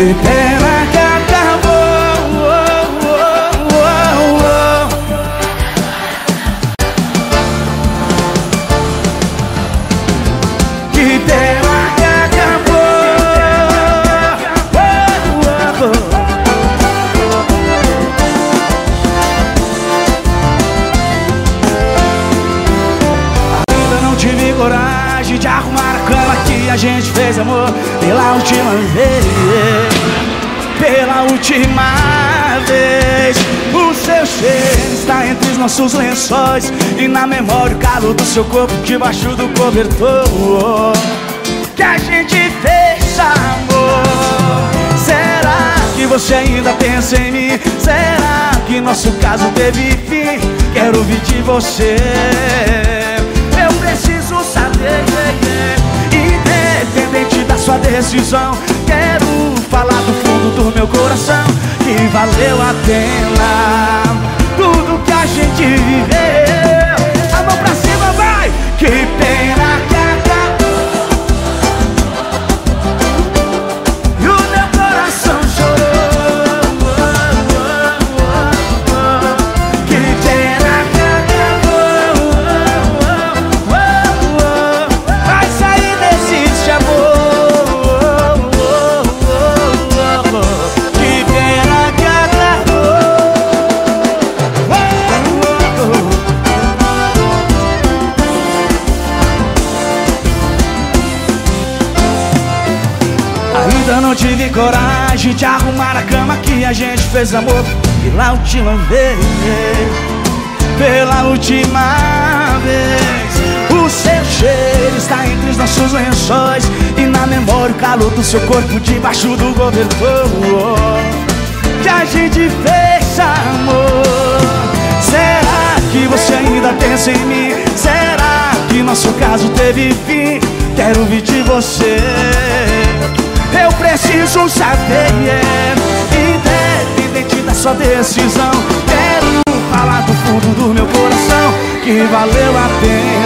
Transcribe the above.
Que pena que acabou oh, oh, oh, Que pena que acabou Ainda não tive coragem de arrumar a cama que a gente fez amor pela última vez. Pela última vez, o seu cheiro está entre os nossos lençóis e na memória o calor do seu corpo debaixo do cobertor. Que a gente fez amor. Será que você ainda pensa em mim? Será que nosso caso teve fim? Quero ouvir de você. Eu preciso saber, decisão. Quero falar do fundo do meu coração que valeu a pena Ainda não tive coragem de arrumar a cama que a gente fez amor pela última vez. Pela última vez. O seu cheiro está entre os nossos lençóis e na memória o calor do seu corpo debaixo do cobertor. Que a gente fez amor. Será que você ainda pensa em mim? Será que nosso caso teve fim? Quero ouvir de você. Eu preciso saber, yeah. independente da sua decisão. Quero falar do fundo do meu coração que valeu a pena